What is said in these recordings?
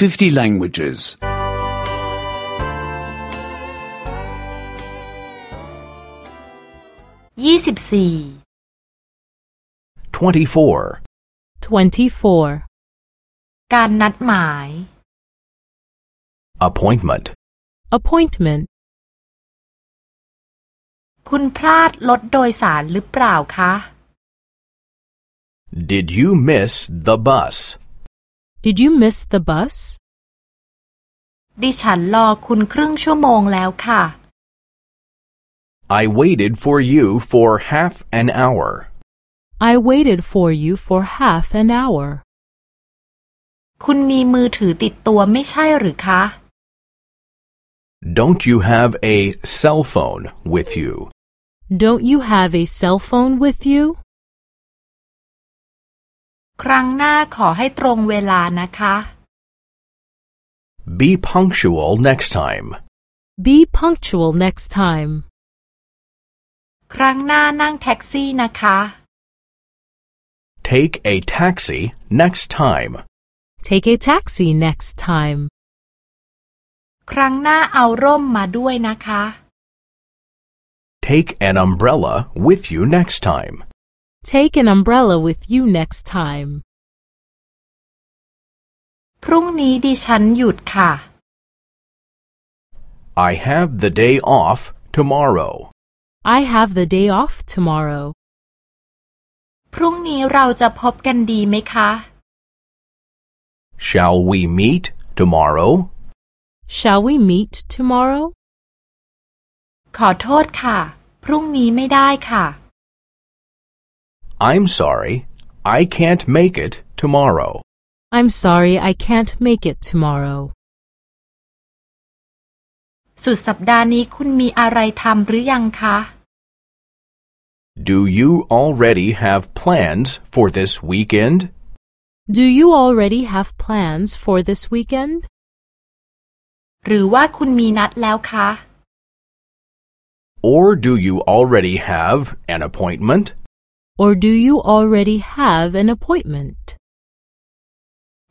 50 languages. ยี่สิบสี่ 24. 24. การนัดหมาย Appointment. Appointment. คุณพลาดรถโดยสารหรือเปล่าคะ Did you miss the bus? Did you miss the bus? ดิฉันรอคุณครึ่งชั่วโมงแล้วค่ะ I waited for you for half an hour. I waited for you for half an hour. คุณมีมือถือติดตัวไม่ใช่หรือคะ Don't you have a cell phone with you? Don't you have a cell phone with you? ครั้งหน้าขอให้ตรงเวลานะคะ Be punctual next time. Be punctual next time. ครั้งหน้านั่งแท็กซี่นะคะ Take a taxi next time. Take a taxi next time. ครั้งหน้าเอาร่มมาด้วยนะคะ Take an umbrella with you next time. Take an umbrella with you next time. พรุ่งนี้ดิฉันหยุดค่ะ I have the day off tomorrow. I have the day off tomorrow. พรุ่งนี้เราจะพบกันดีไหมคะ Shall we meet tomorrow? Shall we meet tomorrow? ขอโทษค่ะ พรุ่งนี้ไม่ได้ค่ะ I'm sorry. I can't make it tomorrow. I'm sorry I can't make it tomorrow. สุดสัปดาห์นี้คุณมีอะไรทำหรือยังคะ Do you already have plans for this weekend? Do you already have plans for this weekend? หรือว่าคุณมีนัดแล้วคะ Or do you already have an appointment? Or do you already have an appointment?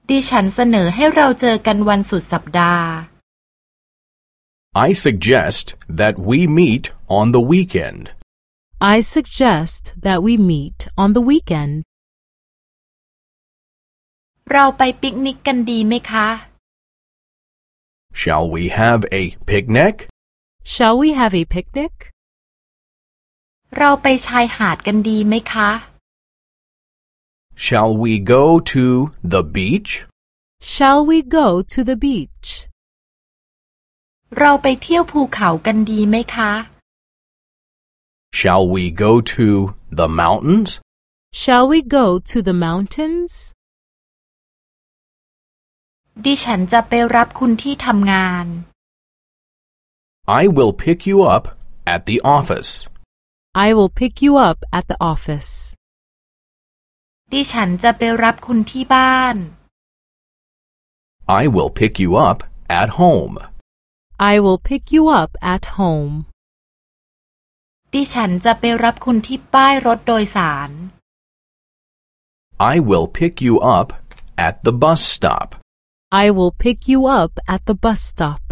ดิฉันเสนอให้เราเจอกันวันสุดสัปดาห์ I suggest that we meet on the weekend. I suggest that we meet on the weekend. เราไปปิกนิกกันดีไหมคะ Shall we have a picnic? Shall we have a picnic? เราไปชายหาดกันดีไหมคะ Shall we go to the beach? Shall we go to the beach? เราไปเที่ยวภูเขากันดีไหมคะ Shall we go to the mountains? Shall we go to the mountains? ดิฉันจะไปรับคุณที่ทำงาน I will pick you up at the office. I will pick you up at the office. ดิฉันจะไปรับคุณที่บ้าน I will pick you up at home. I will pick you up at home. ดิฉันจะไปรับคุณที่ป้ายรถโดยสาร I will pick you up at the bus stop. I will pick you up at the bus stop.